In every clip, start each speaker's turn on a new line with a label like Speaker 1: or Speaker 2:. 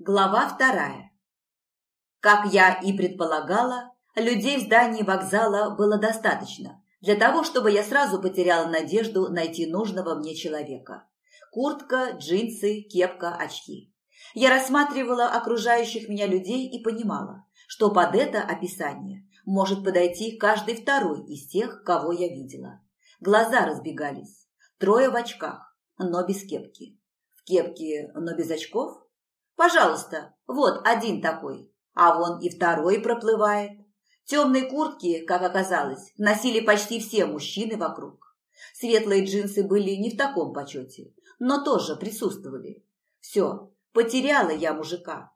Speaker 1: Глава вторая. Как я и предполагала, людей в здании вокзала было достаточно для того, чтобы я сразу потеряла надежду найти нужного мне человека. Куртка, джинсы, кепка, очки. Я рассматривала окружающих меня людей и понимала, что под это описание может подойти каждый второй из тех, кого я видела. Глаза разбегались. Трое в очках, но без кепки. В кепке, но без очков? Пожалуйста, вот один такой. А вон и второй проплывает. Темные куртки, как оказалось, носили почти все мужчины вокруг. Светлые джинсы были не в таком почете, но тоже присутствовали. Все, потеряла я мужика.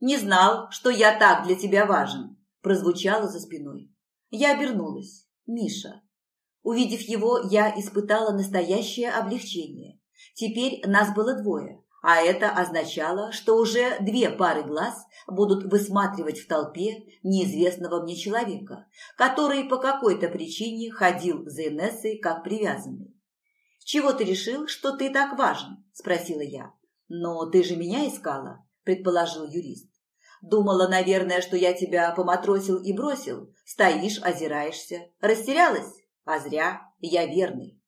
Speaker 1: «Не знал, что я так для тебя важен», – прозвучало за спиной. Я обернулась. Миша. Увидев его, я испытала настоящее облегчение. Теперь нас было двое, а это означало, что уже две пары глаз будут высматривать в толпе неизвестного мне человека, который по какой-то причине ходил за Инессой как привязанный. «Чего ты решил, что ты так важен?» – спросила я. «Но ты же меня искала», – предположил юрист. «Думала, наверное, что я тебя поматросил и бросил. Стоишь, озираешься. Растерялась? А зря. Я верный».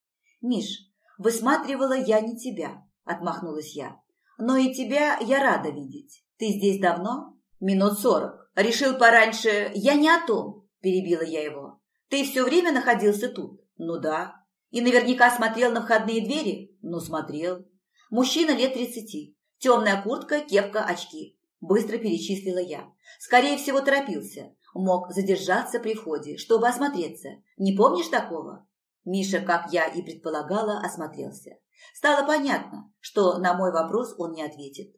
Speaker 1: «Миш, высматривала я не тебя», – отмахнулась я. Но и тебя я рада видеть. Ты здесь давно? Минут сорок. Решил пораньше. Я не о том, перебила я его. Ты все время находился тут? Ну да. И наверняка смотрел на входные двери? Ну, смотрел. Мужчина лет тридцати. Темная куртка, кепка, очки. Быстро перечислила я. Скорее всего, торопился. Мог задержаться при входе, чтобы осмотреться. Не помнишь такого? Миша, как я и предполагала, осмотрелся. Стало понятно, что на мой вопрос он не ответит.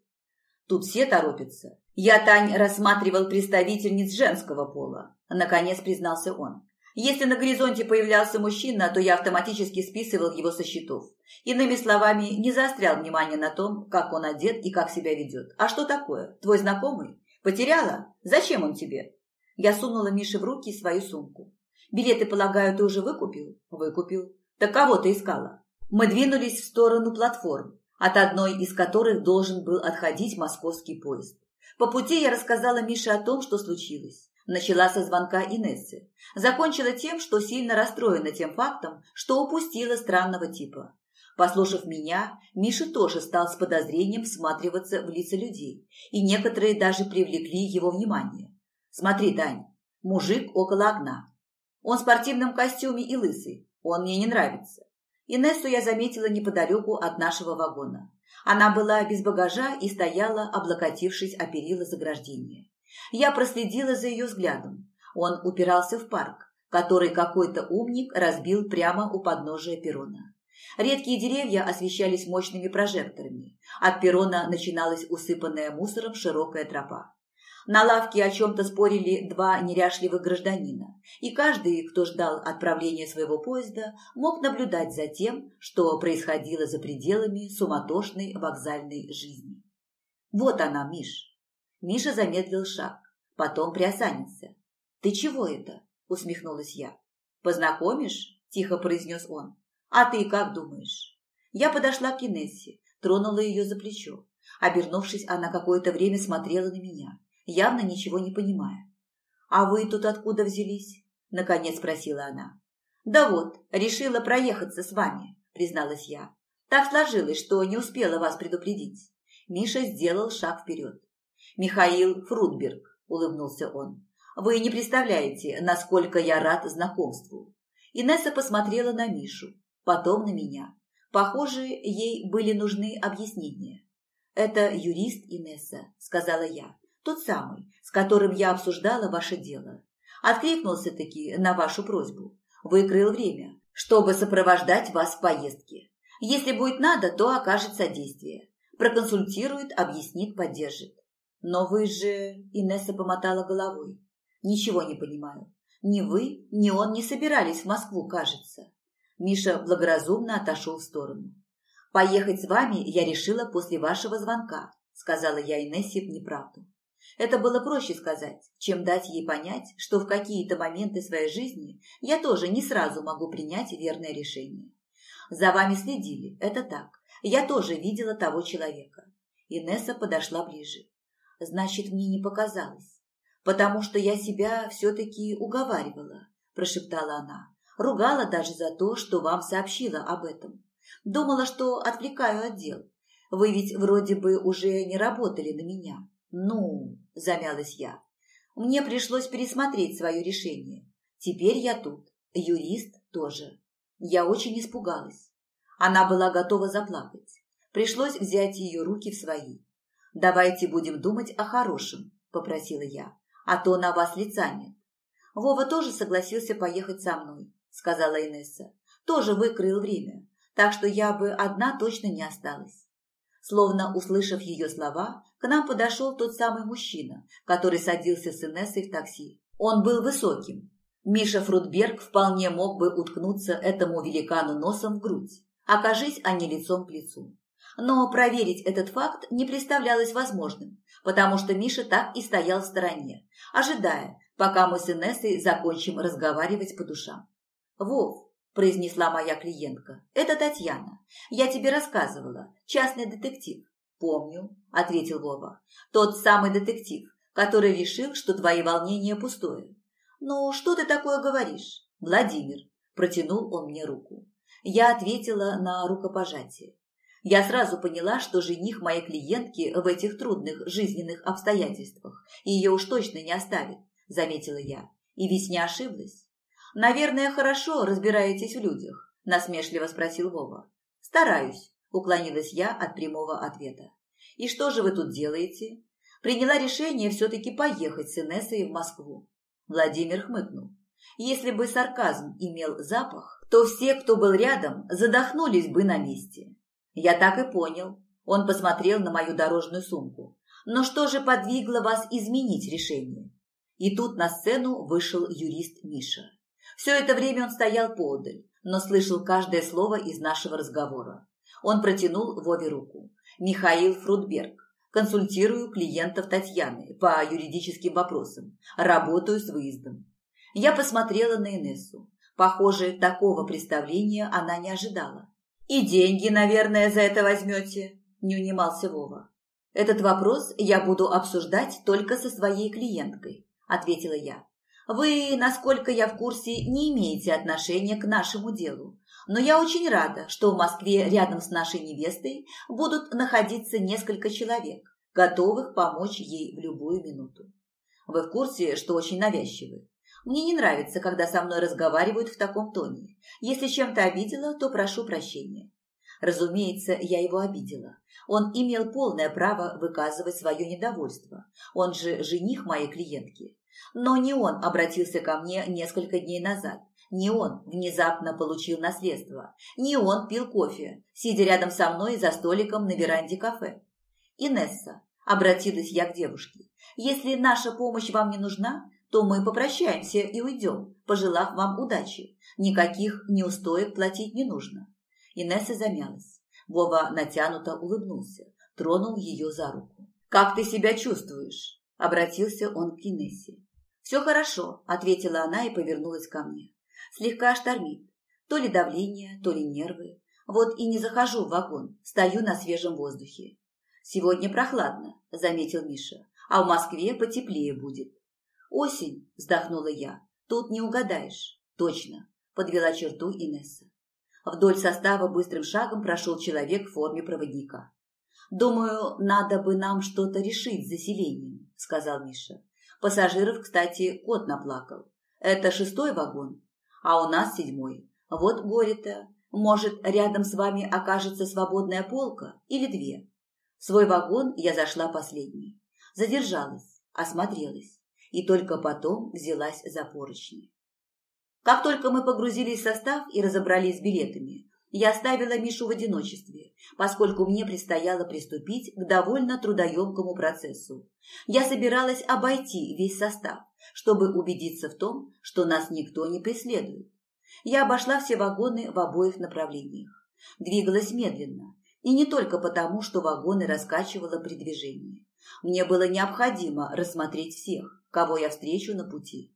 Speaker 1: Тут все торопятся. Я, Тань, рассматривал представительниц женского пола. Наконец признался он. Если на горизонте появлялся мужчина, то я автоматически списывал его со счетов. Иными словами, не заострял внимание на том, как он одет и как себя ведет. А что такое? Твой знакомый? Потеряла? Зачем он тебе? Я сунула Мише в руки свою сумку. Билеты, полагаю, ты уже выкупил? Выкупил. Так кого ты искала? Мы двинулись в сторону платформ, от одной из которых должен был отходить московский поезд. По пути я рассказала Мише о том, что случилось. Начала со звонка Инессы. Закончила тем, что сильно расстроена тем фактом, что упустила странного типа. Послушав меня, Миша тоже стал с подозрением всматриваться в лица людей, и некоторые даже привлекли его внимание. «Смотри, Тань, мужик около окна. Он в спортивном костюме и лысый. Он мне не нравится. Инессу я заметила неподалеку от нашего вагона. Она была без багажа и стояла, облокотившись о перила заграждения. Я проследила за ее взглядом. Он упирался в парк, который какой-то умник разбил прямо у подножия перрона. Редкие деревья освещались мощными прожекторами. От перрона начиналась усыпанная мусором широкая тропа. На лавке о чем-то спорили два неряшливых гражданина, и каждый, кто ждал отправления своего поезда, мог наблюдать за тем, что происходило за пределами суматошной вокзальной жизни. «Вот она, Миш!» Миша замедлил шаг, потом приосанился. «Ты чего это?» – усмехнулась я. «Познакомишь?» – тихо произнес он. «А ты как думаешь?» Я подошла к Инессе, тронула ее за плечо. Обернувшись, она какое-то время смотрела на меня явно ничего не понимая. «А вы тут откуда взялись?» – наконец спросила она. «Да вот, решила проехаться с вами», – призналась я. «Так сложилось, что не успела вас предупредить». Миша сделал шаг вперед. «Михаил Фрудберг», – улыбнулся он. «Вы не представляете, насколько я рад знакомству». Инесса посмотрела на Мишу, потом на меня. Похоже, ей были нужны объяснения. «Это юрист Инесса», – сказала я. Тот самый, с которым я обсуждала ваше дело. Откликнулся-таки на вашу просьбу. Выкрыл время, чтобы сопровождать вас в поездке. Если будет надо, то окажет содействие. Проконсультирует, объяснит, поддержит. Но вы же... Инесса помотала головой. Ничего не понимаю. Ни вы, ни он не собирались в Москву, кажется. Миша благоразумно отошел в сторону. «Поехать с вами я решила после вашего звонка», сказала я Инессе в неправду. Это было проще сказать, чем дать ей понять, что в какие-то моменты своей жизни я тоже не сразу могу принять верное решение. За вами следили, это так. Я тоже видела того человека. Инесса подошла ближе. Значит, мне не показалось. Потому что я себя все-таки уговаривала, прошептала она. Ругала даже за то, что вам сообщила об этом. Думала, что отвлекаю от дел. Вы ведь вроде бы уже не работали на меня. Ну, замялась я. Мне пришлось пересмотреть свое решение. Теперь я тут. Юрист тоже. Я очень испугалась. Она была готова заплакать. Пришлось взять ее руки в свои. «Давайте будем думать о хорошем», – попросила я, – «а то на вас лица нет». «Вова тоже согласился поехать со мной», – сказала Инесса. «Тоже выкроил время, так что я бы одна точно не осталась». Словно услышав ее слова, к нам подошел тот самый мужчина, который садился с Инессой в такси. Он был высоким. Миша Фрудберг вполне мог бы уткнуться этому великану носом в грудь, окажись они лицом к лицу. Но проверить этот факт не представлялось возможным, потому что Миша так и стоял в стороне, ожидая, пока мы с Инессой закончим разговаривать по душам. «Вов», – произнесла моя клиентка, – «это Татьяна. Я тебе рассказывала. Частный детектив». «Помню», – ответил Вова. «Тот самый детектив, который решил, что твои волнения пустое. «Ну, что ты такое говоришь?» «Владимир», – протянул он мне руку. Я ответила на рукопожатие. Я сразу поняла, что жених моей клиентки в этих трудных жизненных обстоятельствах ее уж точно не оставит, заметила я. И ведь не ошиблась. Наверное, хорошо разбираетесь в людях, насмешливо спросил Вова. Стараюсь, уклонилась я от прямого ответа. И что же вы тут делаете? Приняла решение все-таки поехать с Инессой в Москву. Владимир хмыкнул. Если бы сарказм имел запах, то все, кто был рядом, задохнулись бы на месте. Я так и понял. Он посмотрел на мою дорожную сумку. Но что же подвигло вас изменить решение? И тут на сцену вышел юрист Миша. Все это время он стоял поодаль, но слышал каждое слово из нашего разговора. Он протянул Вове руку. Михаил Фрудберг. Консультирую клиентов Татьяны по юридическим вопросам. Работаю с выездом. Я посмотрела на Инессу. Похоже, такого представления она не ожидала. «И деньги, наверное, за это возьмете?» – не унимался Вова. «Этот вопрос я буду обсуждать только со своей клиенткой», – ответила я. «Вы, насколько я в курсе, не имеете отношения к нашему делу, но я очень рада, что в Москве рядом с нашей невестой будут находиться несколько человек, готовых помочь ей в любую минуту. Вы в курсе, что очень навязчивы. Мне не нравится, когда со мной разговаривают в таком тоне. Если чем-то обидела, то прошу прощения. Разумеется, я его обидела. Он имел полное право выказывать свое недовольство. Он же жених моей клиентки. Но не он обратился ко мне несколько дней назад, не он внезапно получил наследство. Не он пил кофе, сидя рядом со мной за столиком на веранде кафе. «Инесса», – обратилась я к девушке, – «если наша помощь вам не нужна, то мы попрощаемся и уйдем, пожелав вам удачи. Никаких неустоек платить не нужно». Инесса замялась. Вова натянуто улыбнулся, тронул ее за руку. «Как ты себя чувствуешь?» – обратился он к Инессе. «Все хорошо», – ответила она и повернулась ко мне. Слегка штормит. То ли давление, то ли нервы. Вот и не захожу в вагон, стою на свежем воздухе. Сегодня прохладно, заметил Миша, а в Москве потеплее будет. Осень, вздохнула я. Тут не угадаешь. Точно, подвела черту Инесса. Вдоль состава быстрым шагом прошел человек в форме проводника. «Думаю, надо бы нам что-то решить с заселением», – сказал Миша. Пассажиров, кстати, кот наплакал. «Это шестой вагон?» а у нас седьмой. Вот горе-то. Может, рядом с вами окажется свободная полка или две. В свой вагон я зашла последней. Задержалась, осмотрелась и только потом взялась за поручни. Как только мы погрузились в состав и разобрались с билетами, я оставила Мишу в одиночестве, поскольку мне предстояло приступить к довольно трудоемкому процессу. Я собиралась обойти весь состав, чтобы убедиться в том, что нас никто не преследует. Я обошла все вагоны в обоих направлениях. Двигалась медленно, и не только потому, что вагоны раскачивало при движении. Мне было необходимо рассмотреть всех, кого я встречу на пути.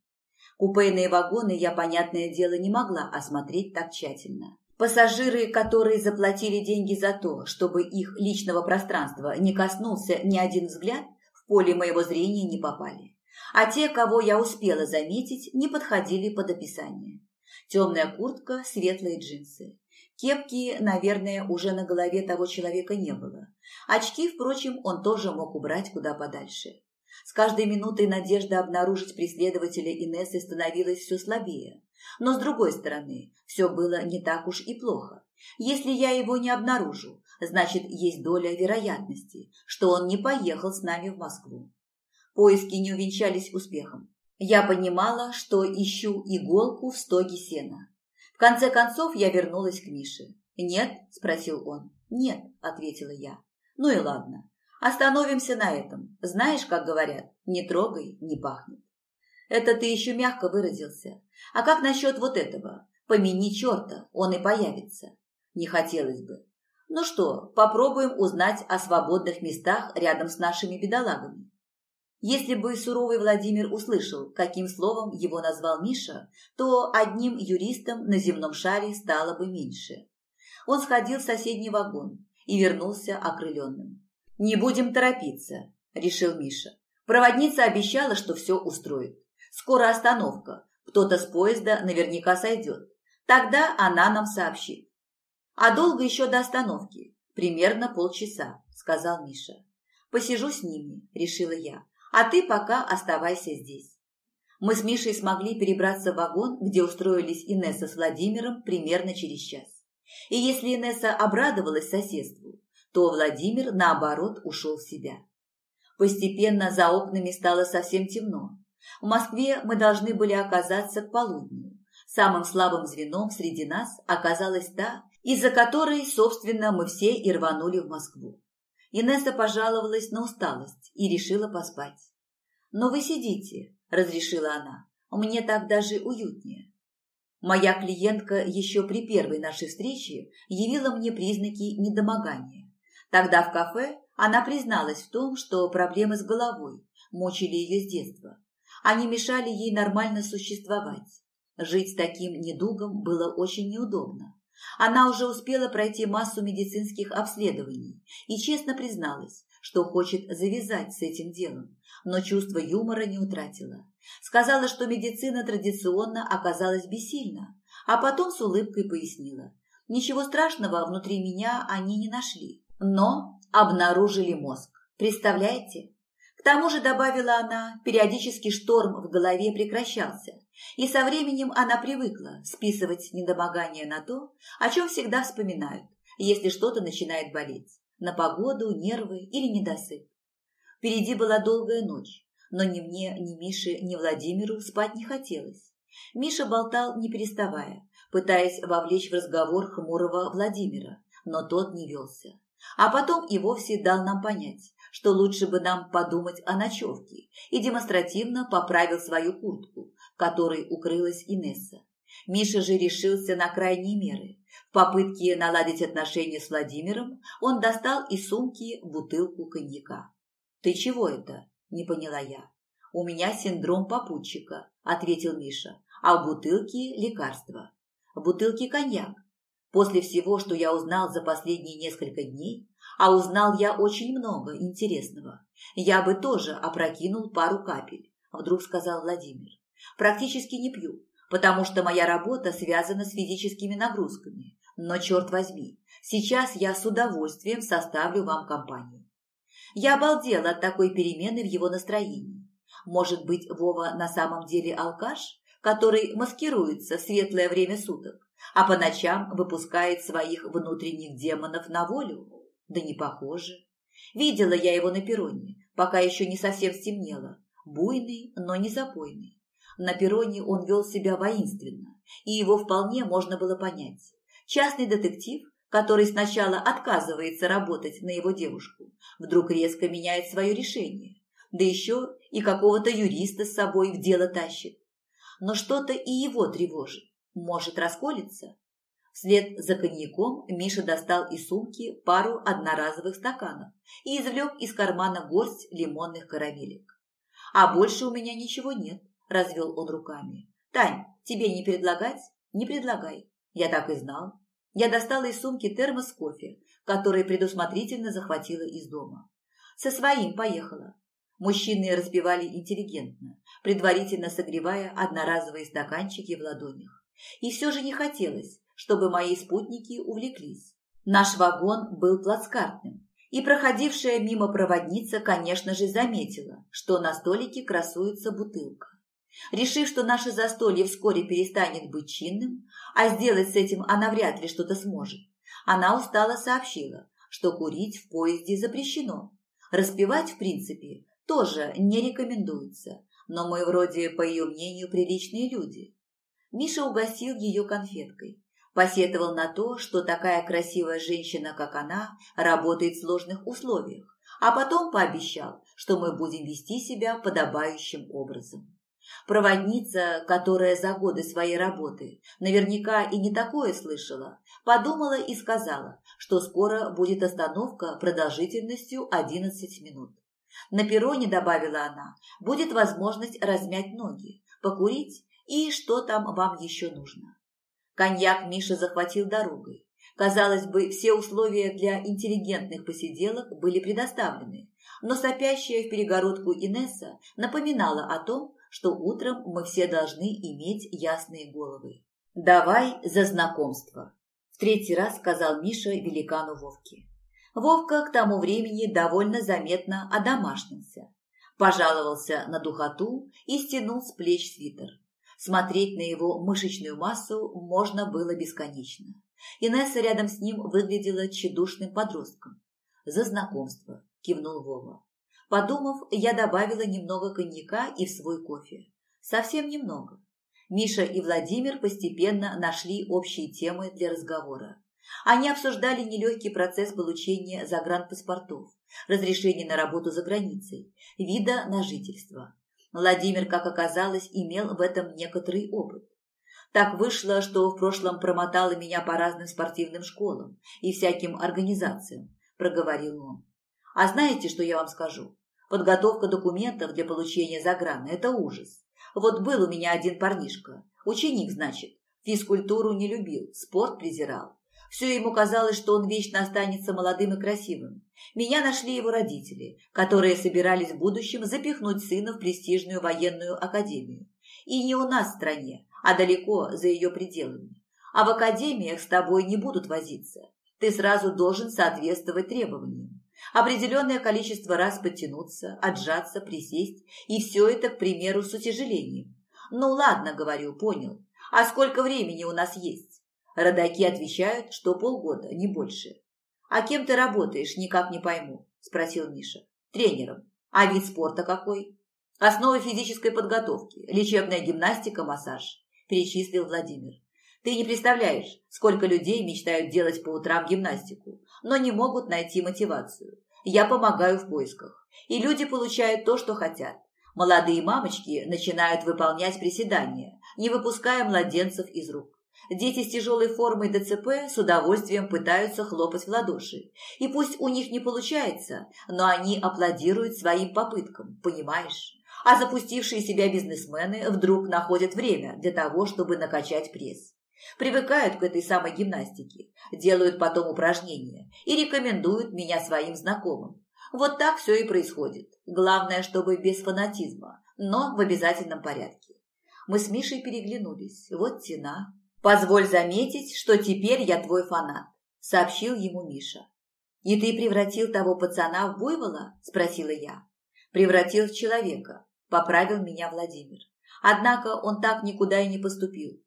Speaker 1: Купейные вагоны я, понятное дело, не могла осмотреть так тщательно. Пассажиры, которые заплатили деньги за то, чтобы их личного пространства не коснулся ни один взгляд, поле моего зрения не попали. А те, кого я успела заметить, не подходили под описание. Темная куртка, светлые джинсы. Кепки, наверное, уже на голове того человека не было. Очки, впрочем, он тоже мог убрать куда подальше. С каждой минутой надежда обнаружить преследователя Инессы становилась все слабее. Но, с другой стороны, все было не так уж и плохо. Если я его не обнаружу, значит, есть доля вероятности, что он не поехал с нами в Москву. Поиски не увенчались успехом. Я понимала, что ищу иголку в стоге сена. В конце концов я вернулась к Мише. «Нет?» – спросил он. «Нет», – ответила я. «Ну и ладно. Остановимся на этом. Знаешь, как говорят, не трогай, не пахнет. Это ты еще мягко выразился. А как насчет вот этого? Помяни черта, он и появится. Не хотелось бы. Ну что, попробуем узнать о свободных местах рядом с нашими бедолагами. Если бы суровый Владимир услышал, каким словом его назвал Миша, то одним юристом на земном шаре стало бы меньше. Он сходил в соседний вагон и вернулся окрыленным. «Не будем торопиться», – решил Миша. Проводница обещала, что все устроит. Скоро остановка. Кто-то с поезда наверняка сойдет. Тогда она нам сообщит. А долго еще до остановки? Примерно полчаса, сказал Миша. Посижу с ними, решила я. А ты пока оставайся здесь. Мы с Мишей смогли перебраться в вагон, где устроились Инесса с Владимиром примерно через час. И если Инесса обрадовалась соседству, то Владимир, наоборот, ушел в себя. Постепенно за окнами стало совсем темно. В Москве мы должны были оказаться к полудню. Самым слабым звеном среди нас оказалась та, из-за которой, собственно, мы все и рванули в Москву. Инесса пожаловалась на усталость и решила поспать. «Но вы сидите», – разрешила она. «Мне так даже уютнее». Моя клиентка еще при первой нашей встрече явила мне признаки недомогания. Тогда в кафе она призналась в том, что проблемы с головой мучили ее с детства. Они мешали ей нормально существовать. Жить с таким недугом было очень неудобно. Она уже успела пройти массу медицинских обследований и честно призналась, что хочет завязать с этим делом, но чувство юмора не утратила. Сказала, что медицина традиционно оказалась бессильна, а потом с улыбкой пояснила. Ничего страшного внутри меня они не нашли но обнаружили мозг. Представляете? К тому же, добавила она, периодически шторм в голове прекращался, и со временем она привыкла списывать недомогание на то, о чем всегда вспоминают, если что-то начинает болеть, на погоду, нервы или недосып. Впереди была долгая ночь, но ни мне, ни Мише, ни Владимиру спать не хотелось. Миша болтал, не переставая, пытаясь вовлечь в разговор хмурого Владимира, но тот не велся а потом и вовсе дал нам понять, что лучше бы нам подумать о ночевке, и демонстративно поправил свою куртку, которой укрылась Инесса. Миша же решился на крайние меры. В попытке наладить отношения с Владимиром он достал из сумки бутылку коньяка. «Ты чего это?» – не поняла я. «У меня синдром попутчика», – ответил Миша, «а в бутылке – лекарство». В бутылке коньяк, После всего, что я узнал за последние несколько дней, а узнал я очень много интересного, я бы тоже опрокинул пару капель, вдруг сказал Владимир. Практически не пью, потому что моя работа связана с физическими нагрузками. Но, черт возьми, сейчас я с удовольствием составлю вам компанию. Я обалдела от такой перемены в его настроении. Может быть, Вова на самом деле алкаш, который маскируется в светлое время суток? а по ночам выпускает своих внутренних демонов на волю? Да не похоже. Видела я его на перроне, пока еще не совсем стемнело. Буйный, но не запойный. На перроне он вел себя воинственно, и его вполне можно было понять. Частный детектив, который сначала отказывается работать на его девушку, вдруг резко меняет свое решение, да еще и какого-то юриста с собой в дело тащит. Но что-то и его тревожит. Может, расколется? Вслед за коньяком Миша достал из сумки пару одноразовых стаканов и извлек из кармана горсть лимонных карамелек. «А больше у меня ничего нет», – развел он руками. «Тань, тебе не предлагать? Не предлагай. Я так и знал». Я достала из сумки термос кофе, который предусмотрительно захватила из дома. Со своим поехала. Мужчины распевали интеллигентно, предварительно согревая одноразовые стаканчики в ладонях. И все же не хотелось, чтобы мои спутники увлеклись. Наш вагон был плацкартным, и проходившая мимо проводница, конечно же, заметила, что на столике красуется бутылка. Решив, что наше застолье вскоре перестанет быть чинным, а сделать с этим она вряд ли что-то сможет, она устало сообщила, что курить в поезде запрещено. Распивать, в принципе, тоже не рекомендуется, но мы вроде, по ее мнению, приличные люди. Миша угостил ее конфеткой. Посетовал на то, что такая красивая женщина, как она, работает в сложных условиях, а потом пообещал, что мы будем вести себя подобающим образом. Проводница, которая за годы своей работы наверняка и не такое слышала, подумала и сказала, что скоро будет остановка продолжительностью 11 минут. На перроне, добавила она, будет возможность размять ноги, покурить и что там вам еще нужно. Коньяк Миша захватил дорогой. Казалось бы, все условия для интеллигентных посиделок были предоставлены, но сопящая в перегородку Инесса напоминала о том, что утром мы все должны иметь ясные головы. «Давай за знакомство», – в третий раз сказал Миша великану Вовке. Вовка к тому времени довольно заметно одомашнился. Пожаловался на духоту и стянул с плеч свитер. Смотреть на его мышечную массу можно было бесконечно. Инесса рядом с ним выглядела тщедушным подростком. «За знакомство», – кивнул Вова. Подумав, я добавила немного коньяка и в свой кофе. Совсем немного. Миша и Владимир постепенно нашли общие темы для разговора. Они обсуждали нелегкий процесс получения загранпаспортов, разрешения на работу за границей, вида на жительство. Владимир, как оказалось, имел в этом некоторый опыт. Так вышло, что в прошлом промотало меня по разным спортивным школам и всяким организациям, проговорил он. А знаете, что я вам скажу? Подготовка документов для получения заграна – это ужас. Вот был у меня один парнишка, ученик, значит, физкультуру не любил, спорт презирал. Все ему казалось, что он вечно останется молодым и красивым. Меня нашли его родители, которые собирались в будущем запихнуть сына в престижную военную академию. И не у нас в стране, а далеко за ее пределами. А в академиях с тобой не будут возиться. Ты сразу должен соответствовать требованиям. Определенное количество раз подтянуться, отжаться, присесть, и все это, к примеру, с утяжелением. Ну ладно, говорю, понял. А сколько времени у нас есть? Родаки отвечают, что полгода, не больше. А кем ты работаешь, никак не пойму, спросил Миша. Тренером. А вид спорта какой? Основы физической подготовки, лечебная гимнастика, массаж, перечислил Владимир. Ты не представляешь, сколько людей мечтают делать по утрам гимнастику, но не могут найти мотивацию. Я помогаю в поисках, и люди получают то, что хотят. Молодые мамочки начинают выполнять приседания, не выпуская младенцев из рук. Дети с тяжелой формой ДЦП с удовольствием пытаются хлопать в ладоши. И пусть у них не получается, но они аплодируют своим попыткам, понимаешь? А запустившие себя бизнесмены вдруг находят время для того, чтобы накачать пресс. Привыкают к этой самой гимнастике, делают потом упражнения и рекомендуют меня своим знакомым. Вот так все и происходит. Главное, чтобы без фанатизма, но в обязательном порядке. Мы с Мишей переглянулись. Вот тена. «Позволь заметить, что теперь я твой фанат», – сообщил ему Миша. «И ты превратил того пацана в буйвола?» – спросила я. «Превратил в человека», – поправил меня Владимир. Однако он так никуда и не поступил.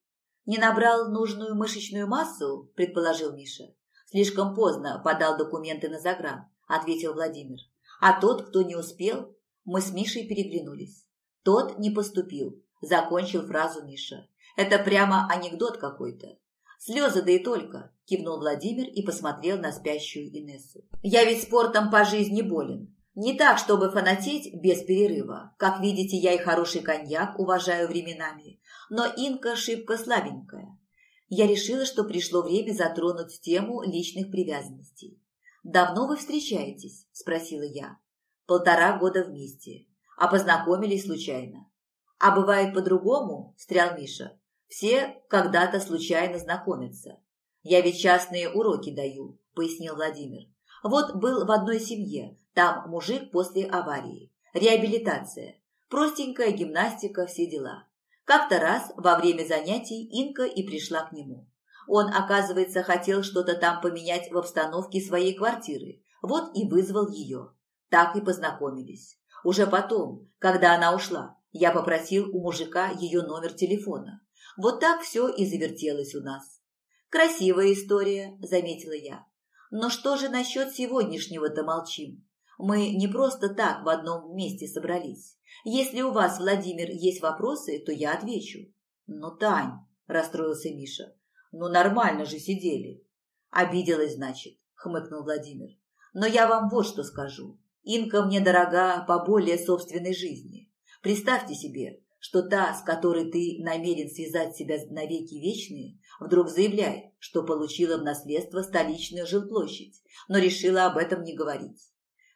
Speaker 1: «Не набрал нужную мышечную массу?» – предположил Миша. «Слишком поздно подал документы на загран», – ответил Владимир. «А тот, кто не успел?» Мы с Мишей переглянулись. «Тот не поступил», – закончил фразу Миша. «Это прямо анекдот какой-то». «Слезы, да и только», – кивнул Владимир и посмотрел на спящую Инессу. «Я ведь спортом по жизни болен. Не так, чтобы фанатеть без перерыва. Как видите, я и хороший коньяк уважаю временами но Инка шибко слабенькая. Я решила, что пришло время затронуть тему личных привязанностей. «Давно вы встречаетесь?» – спросила я. «Полтора года вместе. А познакомились случайно». «А бывает по-другому?» – встрял Миша. «Все когда-то случайно знакомятся. Я ведь частные уроки даю», – пояснил Владимир. «Вот был в одной семье, там мужик после аварии. Реабилитация. Простенькая гимнастика, все дела. Как-то раз во время занятий Инка и пришла к нему. Он, оказывается, хотел что-то там поменять в обстановке своей квартиры. Вот и вызвал ее. Так и познакомились. Уже потом, когда она ушла, я попросил у мужика ее номер телефона. Вот так все и завертелось у нас. Красивая история, заметила я. Но что же насчет сегодняшнего-то молчим? Мы не просто так в одном месте собрались. Если у вас, Владимир, есть вопросы, то я отвечу. Ну, Тань, расстроился Миша, ну нормально же сидели. Обиделась, значит, хмыкнул Владимир. Но я вам вот что скажу. Инка мне дорога по более собственной жизни. Представьте себе, что та, с которой ты намерен связать себя навеки вечные, вдруг заявляет, что получила в наследство столичную жилплощадь, но решила об этом не говорить.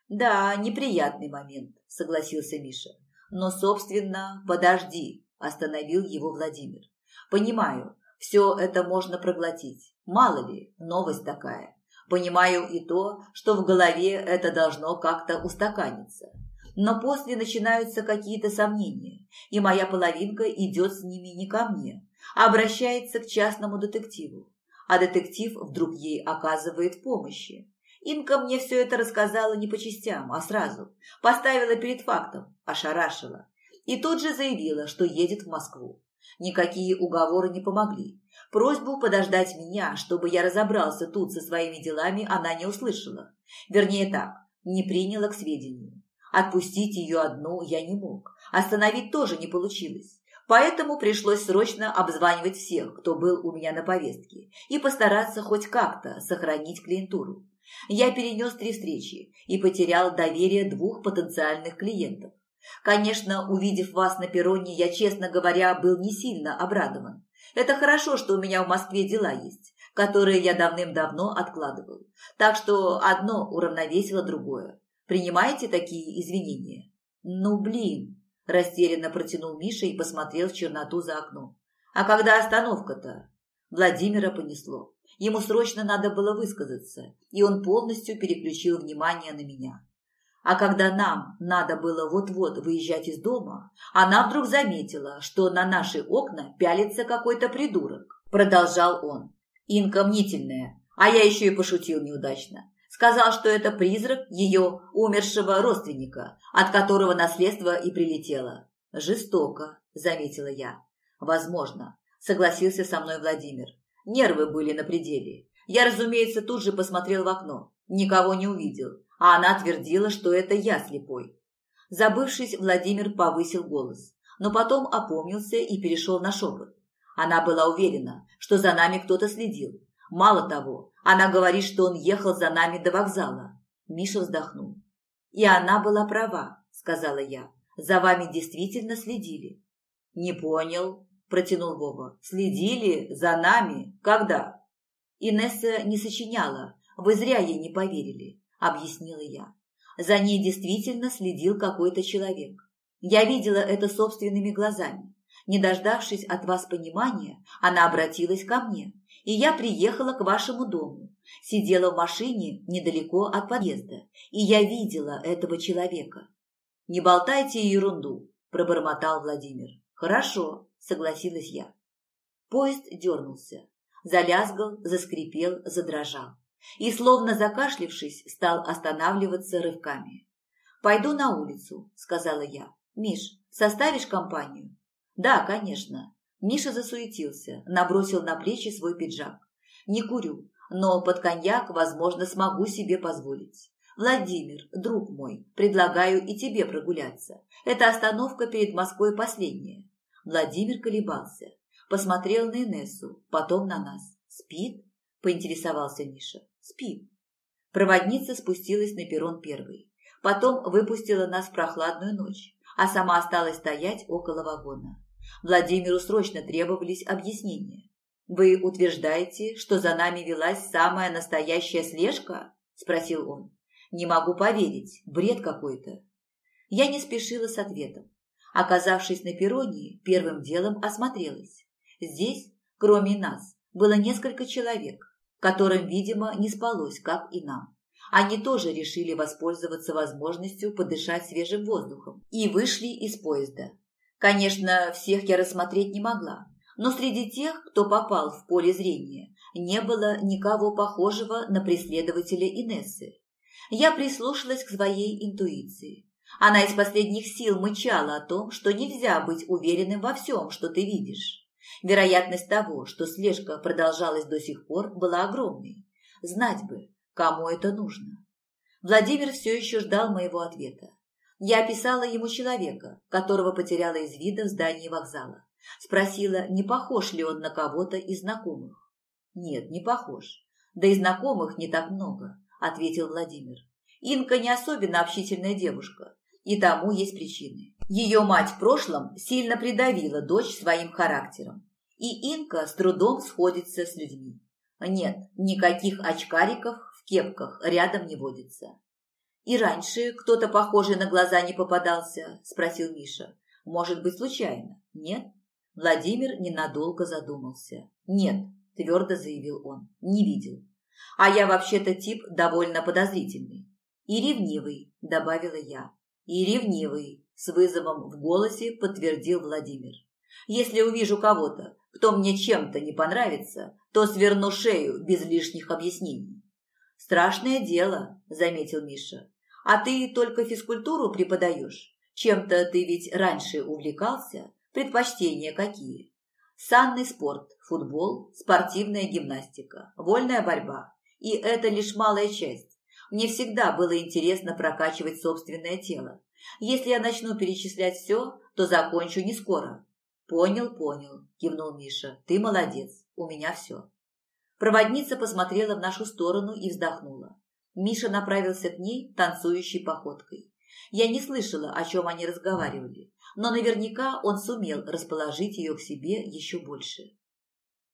Speaker 1: «Да, неприятный момент», – согласился Миша. «Но, собственно, подожди», – остановил его Владимир. «Понимаю, все это можно проглотить. Мало ли, новость такая. Понимаю и то, что в голове это должно как-то устаканиться. Но после начинаются какие-то сомнения, и моя половинка идет с ними не ко мне, а обращается к частному детективу. А детектив вдруг ей оказывает помощи. Инка мне все это рассказала не по частям, а сразу. Поставила перед фактом, ошарашила. И тут же заявила, что едет в Москву. Никакие уговоры не помогли. Просьбу подождать меня, чтобы я разобрался тут со своими делами, она не услышала. Вернее так, не приняла к сведению. Отпустить ее одну я не мог. Остановить тоже не получилось. Поэтому пришлось срочно обзванивать всех, кто был у меня на повестке, и постараться хоть как-то сохранить клиентуру. Я перенес три встречи и потерял доверие двух потенциальных клиентов. Конечно, увидев вас на перроне, я, честно говоря, был не сильно обрадован. Это хорошо, что у меня в Москве дела есть, которые я давным-давно откладывал. Так что одно уравновесило другое. Принимаете такие извинения? Ну, блин, растерянно протянул Миша и посмотрел в черноту за окном. А когда остановка-то? Владимира понесло. Ему срочно надо было высказаться, и он полностью переключил внимание на меня. А когда нам надо было вот-вот выезжать из дома, она вдруг заметила, что на наши окна пялится какой-то придурок. Продолжал он. Инка мнительная, а я еще и пошутил неудачно. Сказал, что это призрак ее умершего родственника, от которого наследство и прилетело. Жестоко, заметила я. Возможно, согласился со мной Владимир. Нервы были на пределе. Я, разумеется, тут же посмотрел в окно. Никого не увидел, а она твердила, что это я слепой. Забывшись, Владимир повысил голос, но потом опомнился и перешел на шепот. Она была уверена, что за нами кто-то следил. Мало того, она говорит, что он ехал за нами до вокзала. Миша вздохнул. И она была права, сказала я. За вами действительно следили. Не понял, – протянул Вова. «Следили за нами? Когда?» «Инесса не сочиняла. Вы зря ей не поверили», – объяснила я. «За ней действительно следил какой-то человек. Я видела это собственными глазами. Не дождавшись от вас понимания, она обратилась ко мне, и я приехала к вашему дому. Сидела в машине недалеко от подъезда, и я видела этого человека». «Не болтайте ерунду», – пробормотал Владимир. «Хорошо, согласилась я. Поезд дернулся, залязгал, заскрипел, задрожал и, словно закашлившись, стал останавливаться рывками. «Пойду на улицу», — сказала я. «Миш, составишь компанию?» «Да, конечно». Миша засуетился, набросил на плечи свой пиджак. «Не курю, но под коньяк, возможно, смогу себе позволить. Владимир, друг мой, предлагаю и тебе прогуляться. Это остановка перед Москвой последняя. Владимир колебался, посмотрел на Инессу, потом на нас. «Спит?» – поинтересовался Миша. «Спит». Проводница спустилась на перрон первой. Потом выпустила нас в прохладную ночь, а сама осталась стоять около вагона. Владимиру срочно требовались объяснения. «Вы утверждаете, что за нами велась самая настоящая слежка?» – спросил он. «Не могу поверить, бред какой-то». Я не спешила с ответом. Оказавшись на перроне, первым делом осмотрелась. Здесь, кроме нас, было несколько человек, которым, видимо, не спалось, как и нам. Они тоже решили воспользоваться возможностью подышать свежим воздухом и вышли из поезда. Конечно, всех я рассмотреть не могла, но среди тех, кто попал в поле зрения, не было никого похожего на преследователя Инессы. Я прислушалась к своей интуиции. Она из последних сил мычала о том, что нельзя быть уверенным во всем, что ты видишь. Вероятность того, что слежка продолжалась до сих пор, была огромной. Знать бы, кому это нужно. Владимир все еще ждал моего ответа. Я описала ему человека, которого потеряла из вида в здании вокзала. Спросила, не похож ли он на кого-то из знакомых. «Нет, не похож. Да и знакомых не так много», – ответил Владимир. «Инка не особенно общительная девушка, и тому есть причины. Ее мать в прошлом сильно придавила дочь своим характером, и Инка с трудом сходится с людьми. Нет, никаких очкариков в кепках рядом не водится. «И раньше кто-то похожий на глаза не попадался?» – спросил Миша. «Может быть, случайно? Нет?» Владимир ненадолго задумался. «Нет», – твердо заявил он, – «не видел. А я вообще-то тип довольно подозрительный. И ревнивый», – добавила я. «И ревнивый», – с вызовом в голосе подтвердил Владимир. «Если увижу кого-то, кто мне чем-то не понравится, то сверну шею без лишних объяснений». «Страшное дело», – заметил Миша. А ты только физкультуру преподаешь? Чем-то ты ведь раньше увлекался? Предпочтения какие? Санный спорт, футбол, спортивная гимнастика, вольная борьба. И это лишь малая часть. Мне всегда было интересно прокачивать собственное тело. Если я начну перечислять все, то закончу не скоро. Понял, понял, кивнул Миша. Ты молодец, у меня все. Проводница посмотрела в нашу сторону и вздохнула. Миша направился к ней танцующей походкой. Я не слышала, о чем они разговаривали, но наверняка он сумел расположить ее к себе еще больше.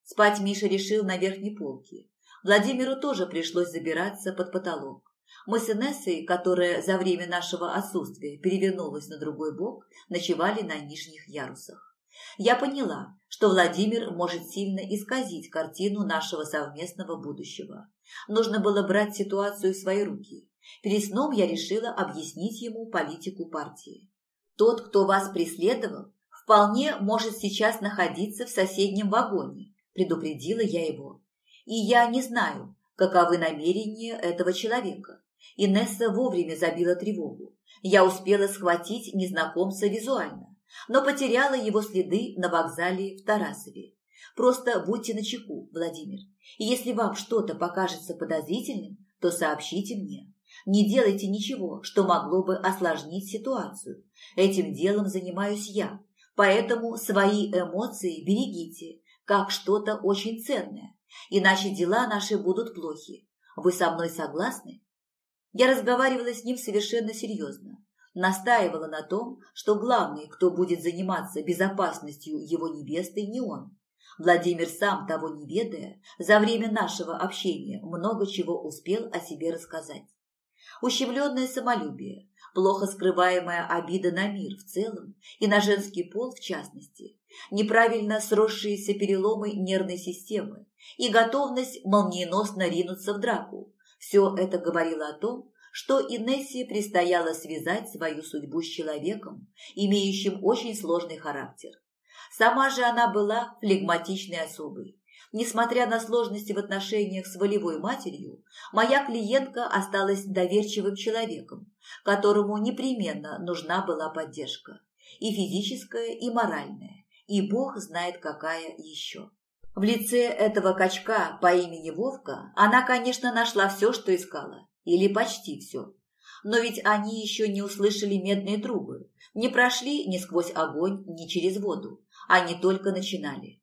Speaker 1: Спать Миша решил на верхней полке. Владимиру тоже пришлось забираться под потолок. Мы с Инессой, которая за время нашего отсутствия перевернулась на другой бок, ночевали на нижних ярусах. Я поняла, что Владимир может сильно исказить картину нашего совместного будущего. Нужно было брать ситуацию в свои руки. Перед сном я решила объяснить ему политику партии. Тот, кто вас преследовал, вполне может сейчас находиться в соседнем вагоне, предупредила я его. И я не знаю, каковы намерения этого человека. Инесса вовремя забила тревогу. Я успела схватить незнакомца визуально но потеряла его следы на вокзале в Тарасове. Просто будьте начеку, Владимир. И если вам что-то покажется подозрительным, то сообщите мне. Не делайте ничего, что могло бы осложнить ситуацию. Этим делом занимаюсь я, поэтому свои эмоции берегите, как что-то очень ценное, иначе дела наши будут плохи. Вы со мной согласны? Я разговаривала с ним совершенно серьезно настаивала на том, что главный, кто будет заниматься безопасностью его невесты, не он. Владимир сам, того не ведая, за время нашего общения много чего успел о себе рассказать. Ущемленное самолюбие, плохо скрываемая обида на мир в целом и на женский пол в частности, неправильно сросшиеся переломы нервной системы и готовность молниеносно ринуться в драку – все это говорило о том, что Инессе предстояло связать свою судьбу с человеком, имеющим очень сложный характер. Сама же она была флегматичной особой. Несмотря на сложности в отношениях с волевой матерью, моя клиентка осталась доверчивым человеком, которому непременно нужна была поддержка. И физическая, и моральная, и бог знает какая еще. В лице этого качка по имени Вовка она, конечно, нашла все, что искала. Или почти все. Но ведь они еще не услышали медные трубы, не прошли ни сквозь огонь, ни через воду. Они только начинали.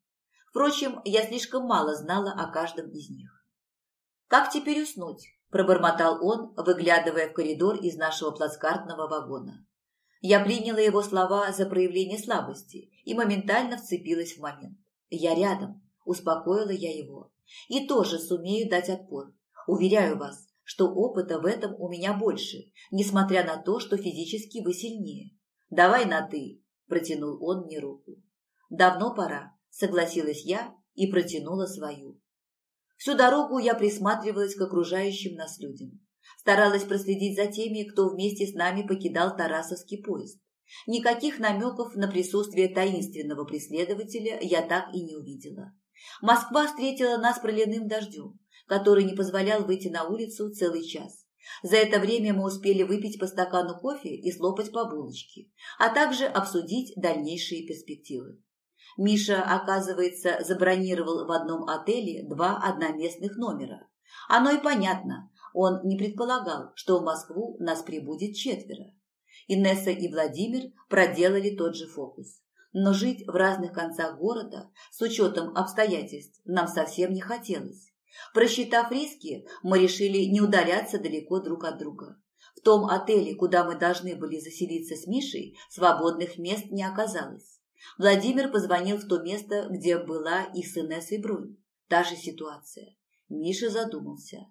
Speaker 1: Впрочем, я слишком мало знала о каждом из них. «Как теперь уснуть?» – пробормотал он, выглядывая в коридор из нашего плацкартного вагона. Я приняла его слова за проявление слабости и моментально вцепилась в момент. «Я рядом», – успокоила я его. «И тоже сумею дать отпор. Уверяю вас, что опыта в этом у меня больше, несмотря на то, что физически вы сильнее. Давай на «ты», – протянул он мне руку. Давно пора, согласилась я и протянула свою. Всю дорогу я присматривалась к окружающим нас людям. Старалась проследить за теми, кто вместе с нами покидал Тарасовский поезд. Никаких намеков на присутствие таинственного преследователя я так и не увидела. Москва встретила нас проливным дождем, который не позволял выйти на улицу целый час. За это время мы успели выпить по стакану кофе и слопать по булочке, а также обсудить дальнейшие перспективы. Миша, оказывается, забронировал в одном отеле два одноместных номера. Оно и понятно, он не предполагал, что в Москву нас прибудет четверо. Инесса и Владимир проделали тот же фокус. Но жить в разных концах города с учетом обстоятельств нам совсем не хотелось. Просчитав риски, мы решили не удаляться далеко друг от друга. В том отеле, куда мы должны были заселиться с Мишей, свободных мест не оказалось. Владимир позвонил в то место, где была их с Инессой бронь. Та же ситуация. Миша задумался.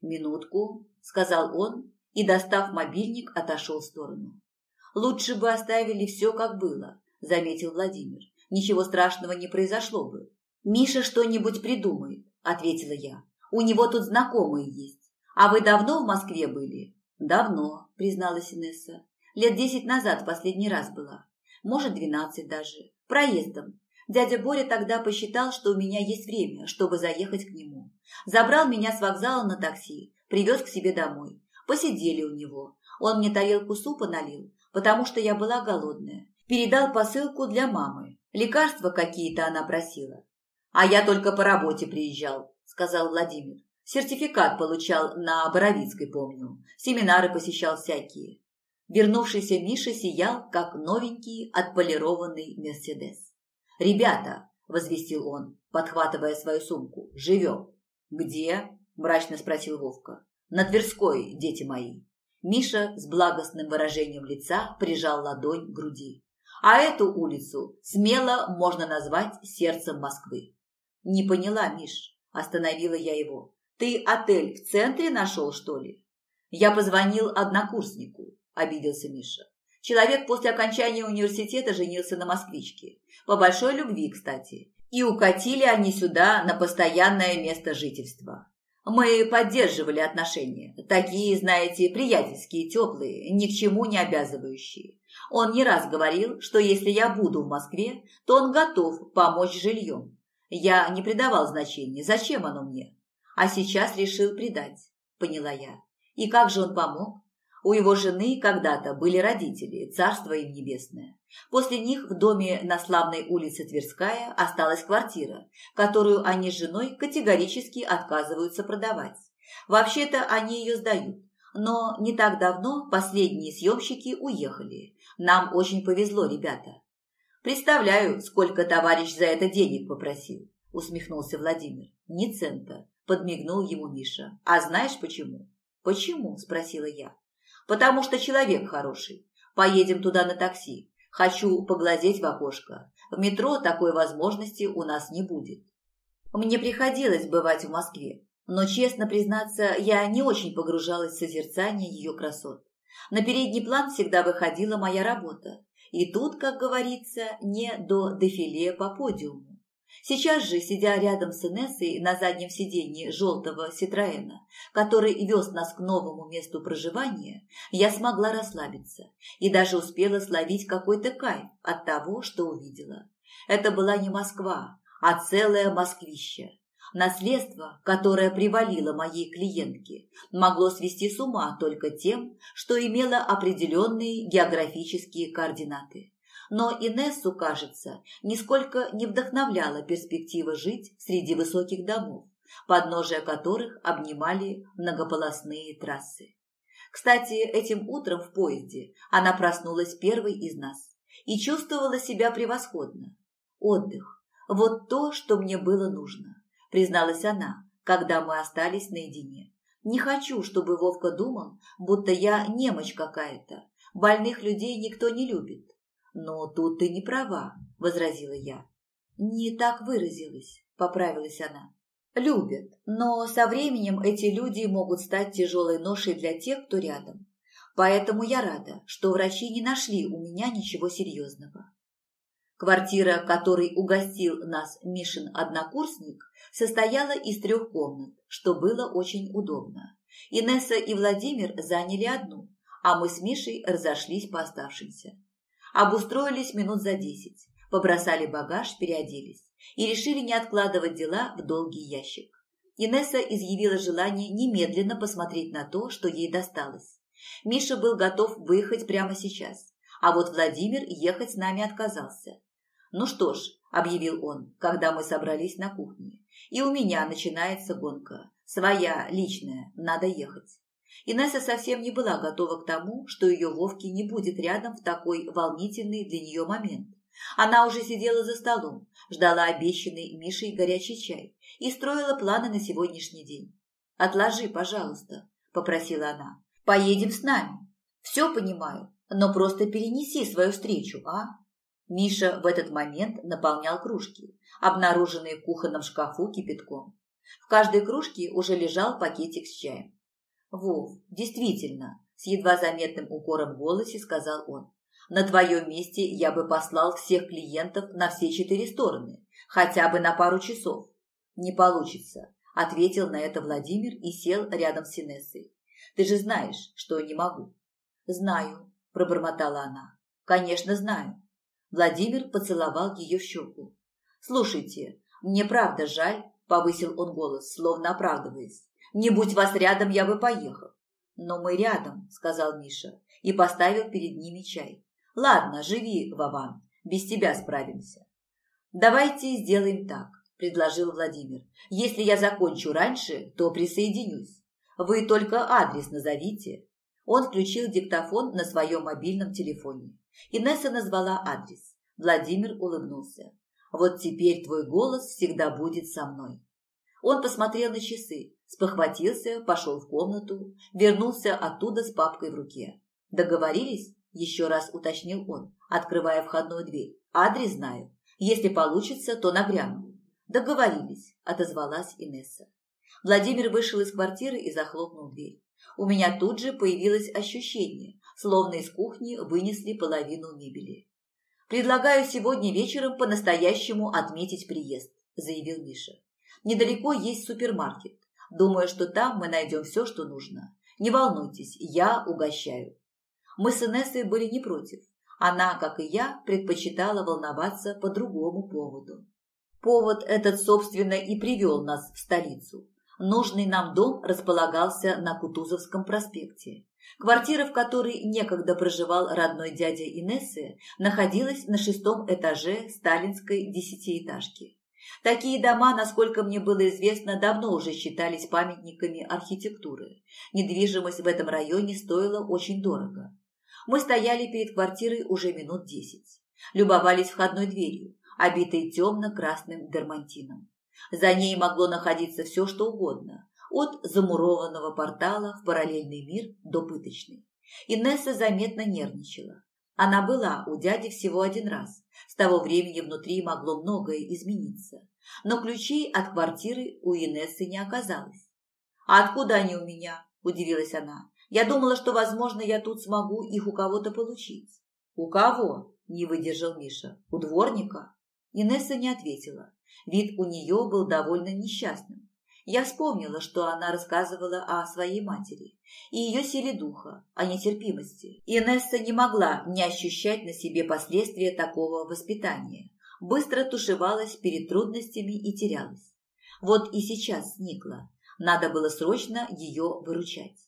Speaker 1: «Минутку», — сказал он, и, достав мобильник, отошел в сторону. «Лучше бы оставили все, как было», — заметил Владимир. «Ничего страшного не произошло бы. Миша что-нибудь придумает. – ответила я. «У него тут знакомые есть. А вы давно в Москве были?» «Давно», – призналась Инесса. «Лет десять назад последний раз была. Может, двенадцать даже. Проездом. Дядя Боря тогда посчитал, что у меня есть время, чтобы заехать к нему. Забрал меня с вокзала на такси, привез к себе домой. Посидели у него. Он мне тарелку супа налил, потому что я была голодная. Передал посылку для мамы. Лекарства какие-то она просила. «А я только по работе приезжал», – сказал Владимир. «Сертификат получал на Боровицкой, помню. Семинары посещал всякие». Вернувшийся Миша сиял, как новенький отполированный Мерседес. «Ребята», – возвестил он, подхватывая свою сумку, – «живем». «Где?» – мрачно спросил Вовка. «На Тверской, дети мои». Миша с благостным выражением лица прижал ладонь к груди. А эту улицу смело можно назвать сердцем Москвы. «Не поняла, Миш», – остановила я его. «Ты отель в центре нашел, что ли?» «Я позвонил однокурснику», – обиделся Миша. Человек после окончания университета женился на москвичке. По большой любви, кстати. И укатили они сюда на постоянное место жительства. Мы поддерживали отношения. Такие, знаете, приятельские, теплые, ни к чему не обязывающие. Он не раз говорил, что если я буду в Москве, то он готов помочь жильем. Я не придавал значения, зачем оно мне? А сейчас решил предать, поняла я. И как же он помог? У его жены когда-то были родители, царство им небесное. После них в доме на славной улице Тверская осталась квартира, которую они с женой категорически отказываются продавать. Вообще-то они ее сдают. Но не так давно последние съемщики уехали. Нам очень повезло, ребята. «Представляю, сколько товарищ за это денег попросил», – усмехнулся Владимир. «Ни цента», – подмигнул ему Миша. «А знаешь почему?» «Почему?» – спросила я. «Потому что человек хороший. Поедем туда на такси. Хочу поглазеть в окошко. В метро такой возможности у нас не будет». Мне приходилось бывать в Москве, но, честно признаться, я не очень погружалась в созерцание ее красот. На передний план всегда выходила моя работа, и тут, как говорится, не до дефиле по подиуму. Сейчас же, сидя рядом с Инессой на заднем сиденье желтого Ситроэна, который вез нас к новому месту проживания, я смогла расслабиться и даже успела словить какой-то кайф от того, что увидела. Это была не Москва, а целое москвище. Наследство, которое привалило моей клиентке, могло свести с ума только тем, что имело определенные географические координаты. Но Инессу, кажется, нисколько не вдохновляла перспектива жить среди высоких домов, подножия которых обнимали многополосные трассы. Кстати, этим утром в поезде она проснулась первой из нас и чувствовала себя превосходно. Отдых – вот то, что мне было нужно призналась она, когда мы остались наедине. Не хочу, чтобы Вовка думал, будто я немочь какая-то. Больных людей никто не любит. Но тут ты не права, возразила я. Не так выразилась, поправилась она. Любят, но со временем эти люди могут стать тяжелой ношей для тех, кто рядом. Поэтому я рада, что врачи не нашли у меня ничего серьезного. Квартира, которой угостил нас Мишин однокурсник, состояла из трех комнат, что было очень удобно. Инесса и Владимир заняли одну, а мы с Мишей разошлись по оставшимся. Обустроились минут за десять, побросали багаж, переоделись и решили не откладывать дела в долгий ящик. Инесса изъявила желание немедленно посмотреть на то, что ей досталось. Миша был готов выехать прямо сейчас, а вот Владимир ехать с нами отказался. «Ну что ж», – объявил он, когда мы собрались на кухне, – «и у меня начинается гонка. Своя, личная, надо ехать». Инесса совсем не была готова к тому, что ее Вовки не будет рядом в такой волнительный для нее момент. Она уже сидела за столом, ждала обещанный Мишей горячий чай и строила планы на сегодняшний день. «Отложи, пожалуйста», – попросила она. «Поедем с нами. Все понимаю, но просто перенеси свою встречу, а?» Миша в этот момент наполнял кружки, обнаруженные в кухонном шкафу кипятком. В каждой кружке уже лежал пакетик с чаем. «Вов, действительно», – с едва заметным укором в голосе сказал он. «На твоем месте я бы послал всех клиентов на все четыре стороны, хотя бы на пару часов». «Не получится», – ответил на это Владимир и сел рядом с Инессой. «Ты же знаешь, что не могу». «Знаю», – пробормотала она. «Конечно, знаю». Владимир поцеловал ее в щеку. «Слушайте, мне правда жаль», – повысил он голос, словно оправдываясь. Не будь вас рядом, я бы поехал. Но мы рядом, сказал Миша и поставил перед ними чай. Ладно, живи, Вован, без тебя справимся. Давайте сделаем так, предложил Владимир. Если я закончу раньше, то присоединюсь. Вы только адрес назовите. Он включил диктофон на своем мобильном телефоне. Инесса назвала адрес. Владимир улыбнулся. Вот теперь твой голос всегда будет со мной. Он посмотрел на часы, спохватился, пошел в комнату, вернулся оттуда с папкой в руке. «Договорились?» – еще раз уточнил он, открывая входную дверь. «Адрес знаю. Если получится, то нагряну». «Договорились», – отозвалась Инесса. Владимир вышел из квартиры и захлопнул дверь. У меня тут же появилось ощущение, словно из кухни вынесли половину мебели. «Предлагаю сегодня вечером по-настоящему отметить приезд», – заявил Миша. Недалеко есть супермаркет. Думаю, что там мы найдем все, что нужно. Не волнуйтесь, я угощаю. Мы с Инессой были не против. Она, как и я, предпочитала волноваться по другому поводу. Повод этот, собственно, и привел нас в столицу. Нужный нам дом располагался на Кутузовском проспекте. Квартира, в которой некогда проживал родной дядя Инессы, находилась на шестом этаже сталинской десятиэтажки. Такие дома, насколько мне было известно, давно уже считались памятниками архитектуры. Недвижимость в этом районе стоила очень дорого. Мы стояли перед квартирой уже минут десять. Любовались входной дверью, обитой темно-красным дермантином. За ней могло находиться все, что угодно, от замурованного портала в параллельный мир до пыточной. Инесса заметно нервничала. Она была у дяди всего один раз. С того времени внутри могло многое измениться. Но ключей от квартиры у Инессы не оказалось. «А откуда они у меня?» – удивилась она. «Я думала, что, возможно, я тут смогу их у кого-то получить». «У кого?» – не выдержал Миша. «У дворника?» Инесса не ответила. Вид у нее был довольно несчастным. Я вспомнила, что она рассказывала о своей матери и ее силе духа, о нетерпимости. Инесса не могла не ощущать на себе последствия такого воспитания. Быстро тушевалась перед трудностями и терялась. Вот и сейчас сникла. Надо было срочно ее выручать.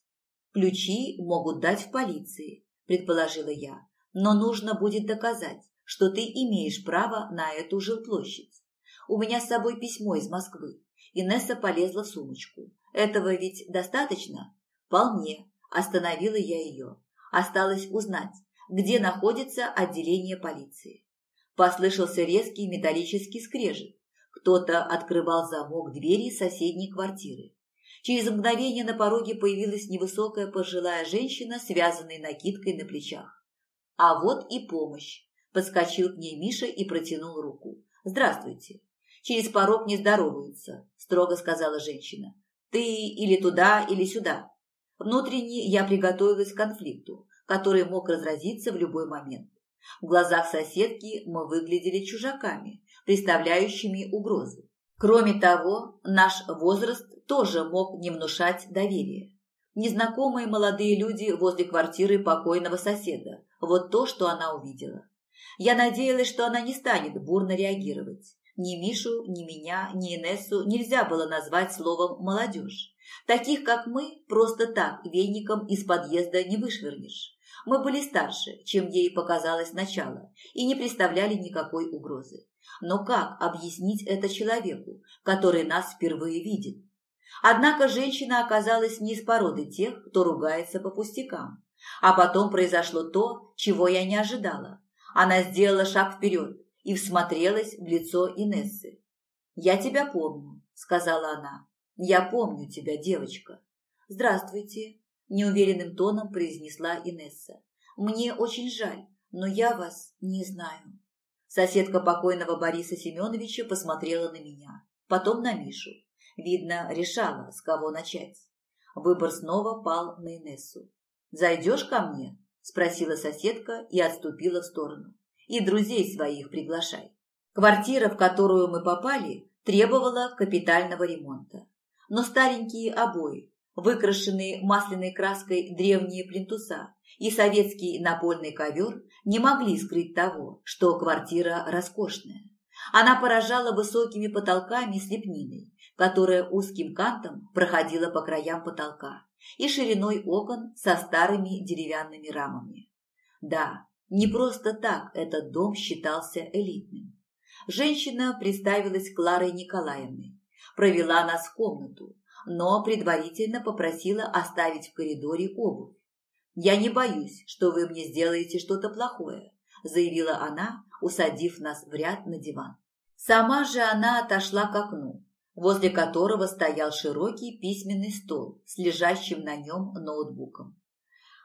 Speaker 1: Ключи могут дать в полиции, предположила я, но нужно будет доказать, что ты имеешь право на эту жилплощадь. У меня с собой письмо из Москвы. Инесса полезла в сумочку. Этого ведь достаточно? Вполне. Остановила я ее. Осталось узнать, где находится отделение полиции. Послышался резкий металлический скрежет. Кто-то открывал замок двери соседней квартиры. Через мгновение на пороге появилась невысокая пожилая женщина, связанная накидкой на плечах. А вот и помощь. Подскочил к ней Миша и протянул руку. «Здравствуйте через порог не здороваются», – строго сказала женщина. «Ты или туда, или сюда». Внутренне я приготовилась к конфликту, который мог разразиться в любой момент. В глазах соседки мы выглядели чужаками, представляющими угрозу. Кроме того, наш возраст тоже мог не внушать доверия. Незнакомые молодые люди возле квартиры покойного соседа. Вот то, что она увидела. Я надеялась, что она не станет бурно реагировать. Ни Мишу, ни меня, ни Инессу нельзя было назвать словом «молодежь». Таких, как мы, просто так веником из подъезда не вышвырнешь. Мы были старше, чем ей показалось сначала, и не представляли никакой угрозы. Но как объяснить это человеку, который нас впервые видит? Однако женщина оказалась не из породы тех, кто ругается по пустякам. А потом произошло то, чего я не ожидала. Она сделала шаг вперед и всмотрелась в лицо Инессы. «Я тебя помню», — сказала она. «Я помню тебя, девочка». «Здравствуйте», – неуверенным тоном произнесла Инесса. «Мне очень жаль, но я вас не знаю». Соседка покойного Бориса Семеновича посмотрела на меня, потом на Мишу. Видно, решала, с кого начать. Выбор снова пал на Инессу. «Зайдешь ко мне?» – спросила соседка и отступила в сторону. «И друзей своих приглашай». Квартира, в которую мы попали, требовала капитального ремонта. Но старенькие обои, выкрашенные масляной краской древние плинтуса и советский напольный ковер не могли скрыть того, что квартира роскошная. Она поражала высокими потолками с лепниной, которая узким кантом проходила по краям потолка, и шириной окон со старыми деревянными рамами. Да, не просто так этот дом считался элитным. Женщина представилась Кларой Николаевной, провела нас в комнату, но предварительно попросила оставить в коридоре обувь. «Я не боюсь, что вы мне сделаете что-то плохое», заявила она, усадив нас в ряд на диван. Сама же она отошла к окну, возле которого стоял широкий письменный стол с лежащим на нем ноутбуком.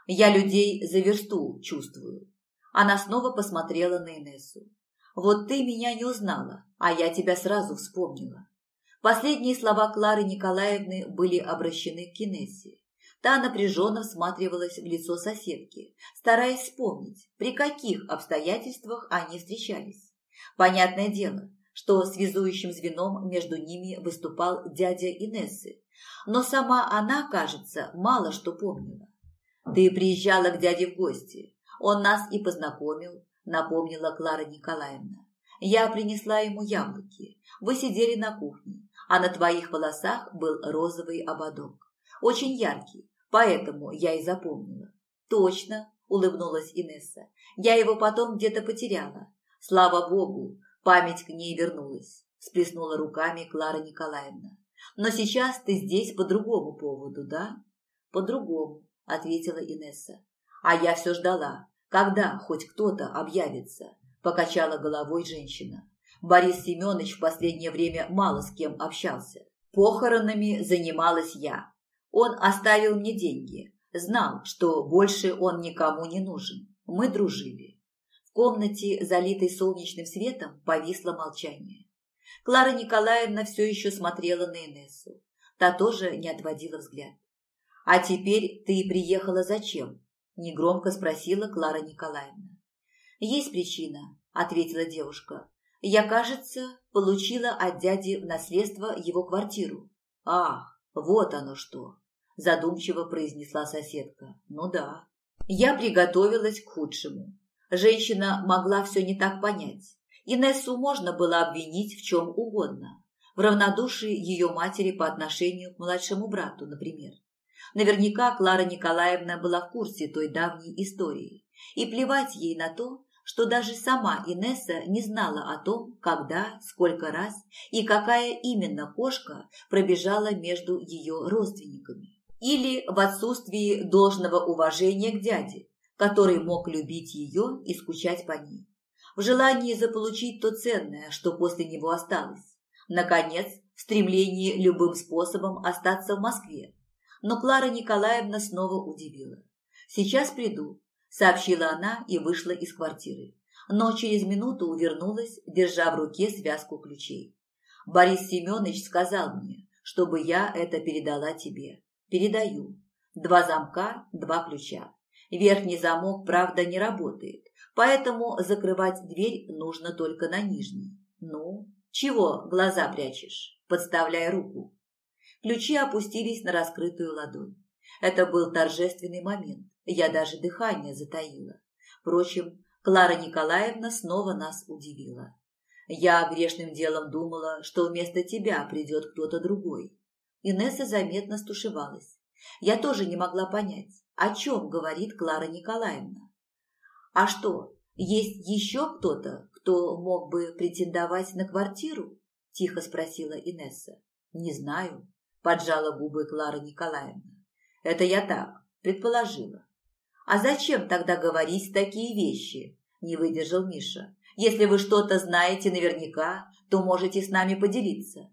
Speaker 1: «Я людей за версту чувствую». Она снова посмотрела на Инессу. «Вот ты меня не узнала, а я тебя сразу вспомнила. Последние слова Клары Николаевны были обращены к Кинессе. Та напряженно всматривалась в лицо соседки, стараясь вспомнить, при каких обстоятельствах они встречались. Понятное дело, что связующим звеном между ними выступал дядя Инессы, но сама она, кажется, мало что помнила. «Ты приезжала к дяде в гости, он нас и познакомил», напомнила Клара Николаевна. «Я принесла ему яблоки, вы сидели на кухне, а на твоих волосах был розовый ободок. Очень яркий, поэтому я и запомнила. Точно, улыбнулась Инесса. Я его потом где-то потеряла. Слава богу, память к ней вернулась, всплеснула руками Клара Николаевна. Но сейчас ты здесь по другому поводу, да? По другому, ответила Инесса. А я все ждала, когда хоть кто-то объявится, покачала головой женщина. Борис Семенович в последнее время мало с кем общался. Похоронами занималась я. Он оставил мне деньги. Знал, что больше он никому не нужен. Мы дружили. Комнате, залитой солнечным светом, повисло молчание. Клара Николаевна все еще смотрела на Инессу. Та тоже не отводила взгляд. «А теперь ты приехала зачем?» – негромко спросила Клара Николаевна. «Есть причина», – ответила девушка. Я, кажется, получила от дяди в наследство его квартиру. Ах, вот оно что, задумчиво произнесла соседка. Ну да. Я приготовилась к худшему. Женщина могла все не так понять. Инессу можно было обвинить в чем угодно. В равнодушии ее матери по отношению к младшему брату, например. Наверняка Клара Николаевна была в курсе той давней истории. И плевать ей на то, что даже сама Инесса не знала о том, когда, сколько раз и какая именно кошка пробежала между ее родственниками. Или в отсутствии должного уважения к дяде, который мог любить ее и скучать по ней. В желании заполучить то ценное, что после него осталось. Наконец, в стремлении любым способом остаться в Москве. Но Клара Николаевна снова удивила. «Сейчас приду, сообщила она и вышла из квартиры. Но через минуту увернулась, держа в руке связку ключей. Борис Семенович сказал мне, чтобы я это передала тебе. Передаю. Два замка, два ключа. Верхний замок, правда, не работает, поэтому закрывать дверь нужно только на нижний. Ну, чего глаза прячешь? Подставляя руку. Ключи опустились на раскрытую ладонь. Это был торжественный момент. Я даже дыхание затаила. Впрочем, Клара Николаевна снова нас удивила. Я грешным делом думала, что вместо тебя придет кто-то другой. Инесса заметно стушевалась. Я тоже не могла понять, о чем говорит Клара Николаевна. А что, есть еще кто-то, кто мог бы претендовать на квартиру? Тихо спросила Инесса. Не знаю, поджала губы Клара Николаевна. Это я так, предположила. А зачем тогда говорить такие вещи? Не выдержал Миша. Если вы что-то знаете наверняка, то можете с нами поделиться.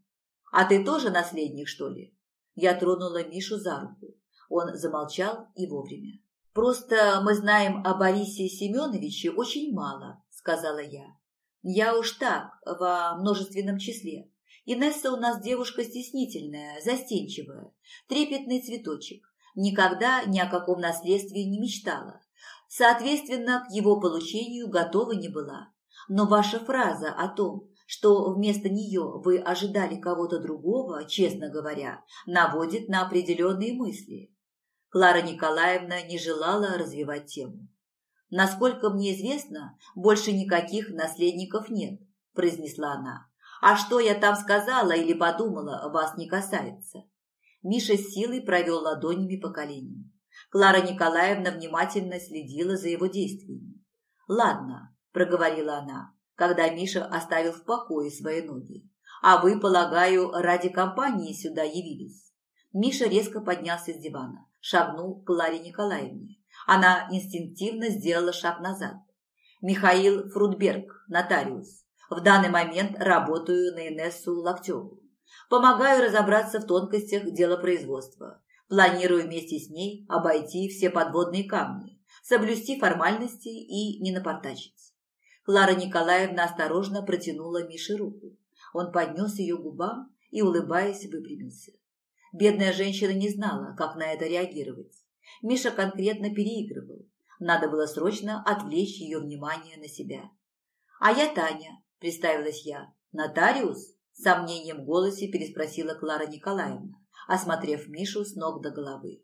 Speaker 1: А ты тоже наследник, что ли? Я тронула Мишу за руку. Он замолчал и вовремя. «Просто мы знаем о Борисе Семеновиче очень мало», – сказала я. «Я уж так, во множественном числе. Инесса у нас девушка стеснительная, застенчивая, трепетный цветочек. Никогда ни о каком наследстве не мечтала. Соответственно, к его получению готова не была. Но ваша фраза о том, что вместо нее вы ожидали кого-то другого, честно говоря, наводит на определенные мысли. Клара Николаевна не желала развивать тему. «Насколько мне известно, больше никаких наследников нет», – произнесла она. «А что я там сказала или подумала, вас не касается». Миша с силой провел ладонями по коленям. Клара Николаевна внимательно следила за его действиями. «Ладно», – проговорила она, когда Миша оставил в покое свои ноги. «А вы, полагаю, ради компании сюда явились?» Миша резко поднялся с дивана, шагнул к Ларе Николаевне. Она инстинктивно сделала шаг назад. «Михаил Фрудберг, нотариус. В данный момент работаю на Инессу Локтеву. Помогаю разобраться в тонкостях делопроизводства. Планирую вместе с ней обойти все подводные камни, соблюсти формальности и не напортачить. Клара Николаевна осторожно протянула Мише руку. Он поднес ее губам и, улыбаясь, выпрямился. Бедная женщина не знала, как на это реагировать. Миша конкретно переигрывал. Надо было срочно отвлечь ее внимание на себя. «А я Таня», – представилась я. «Нотариус?» – сомнением в голосе переспросила Клара Николаевна, осмотрев Мишу с ног до головы.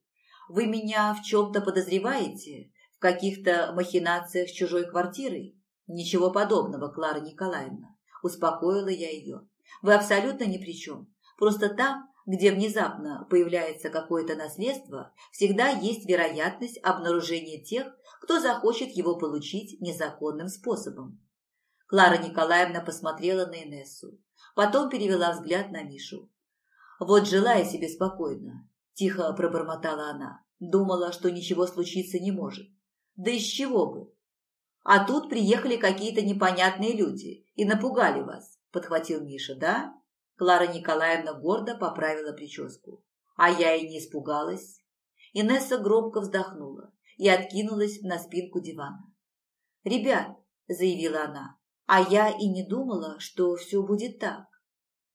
Speaker 1: «Вы меня в чем-то подозреваете? В каких-то махинациях с чужой квартирой?» «Ничего подобного, Клара Николаевна», – успокоила я ее. «Вы абсолютно ни при чем. Просто там, где внезапно появляется какое-то наследство, всегда есть вероятность обнаружения тех, кто захочет его получить незаконным способом». Клара Николаевна посмотрела на Инессу, потом перевела взгляд на Мишу. «Вот жила я себе спокойно», – тихо пробормотала она. Думала, что ничего случиться не может. Да из чего бы? А тут приехали какие-то непонятные люди и напугали вас, подхватил Миша, да? Клара Николаевна гордо поправила прическу. А я и не испугалась. Инесса громко вздохнула и откинулась на спинку дивана. «Ребят», – заявила она, – «а я и не думала, что все будет так.